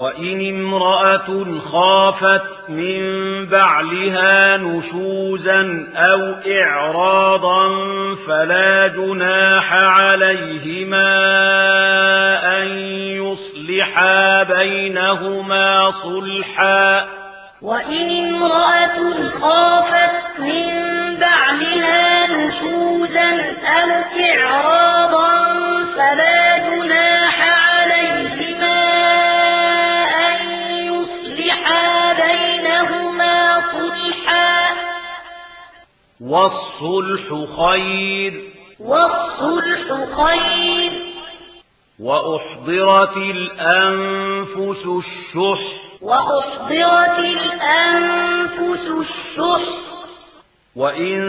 وَإِنِ امْرَأَةٌ خَافَتْ مِنْ بَعْلِهَا نُشُوزًا أَوْ إِعْرَاضًا فَلَا جُنَاحَ عَلَيْهِمَا أَنْ يُصْلِحَا بَيْنَهُمَا صُلْحًا وَإِنِ امْرَأَةٌ خَافَتْ والصلح خير. والصلح خير. وأحضرت الأنفس الشح. وأحضرت الأنفس الشح. وإن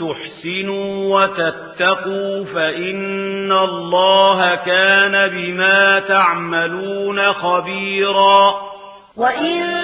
تحسنوا وتتقوا فإن الله كان بما تعملون خبيرا. وإن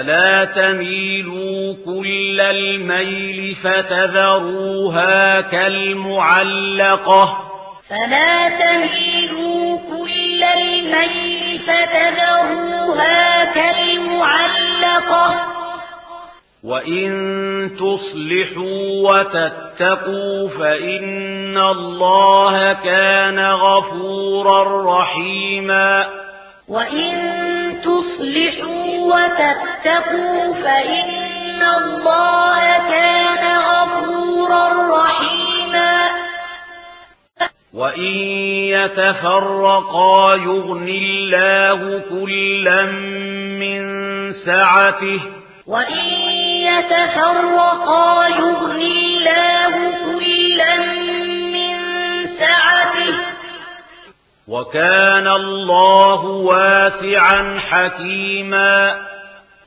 فلا تميلوا كل الميل فتذروها كالمعلقة فلا تميلوا كل الميل فتذروها كالمعلقة وَإِن تُصْلِحُوا وَتَتَّقُوا فَإِنَّ اللَّهَ كَانَ غَفُورًا رَّحِيمًا وَإِن تُصْلِحُوا وتتقوا فإن الله كان غفورا رحيما. وإن يتفرقا يغني الله كلا من سعته. وإن يتفرقا يغني الله كلا من سعته. وكان الله واسعا حكيما. وكان الله واسعا حكيما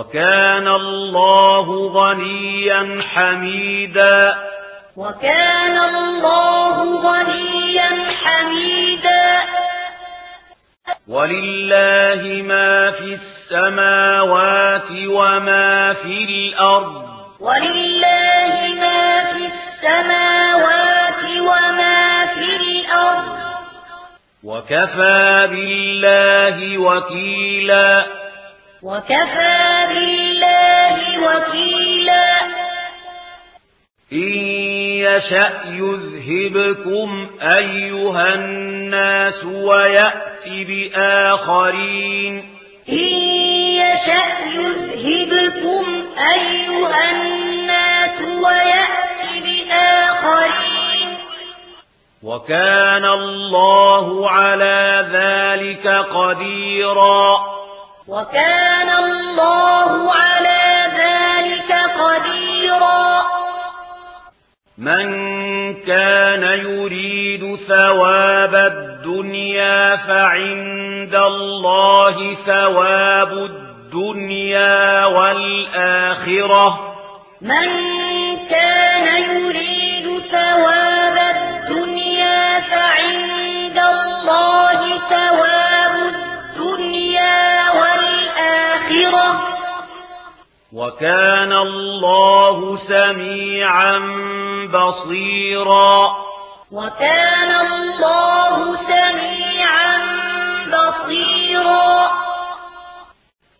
وكان الله غنيا حميدا. وكان الله غنيا حميدا. ولله ما في السماوات وما في الأرض. ولله ما في السماوات وما في الأرض. وكفى بالله وكيلا. وكفى بالله وكيلا إن يشأ يذهبكم أيها الناس ويأتي بآخرين إن يشأ يذهبكم أيها الناس ويأتي بآخرين وكان الله على ذلك قديرا وَكَانَ اللَّهُ عَلَى ذَلِكَ قَدِيرًا. مَنْ كَانَ يُرِيدُ ثَوَابَ الدُّنْيَا فَعِنْدَ اللَّهِ ثَوَابُ الدُّنْيَا وَالْآخِرَةِ. من كان يريد ثواب الدنيا فعند وَكَانَ اللَّهُ سَمِيعًا بَصِيرًا. وَكَانَ اللَّهُ سَمِيعًا بَصِيرًا.